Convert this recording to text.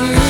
see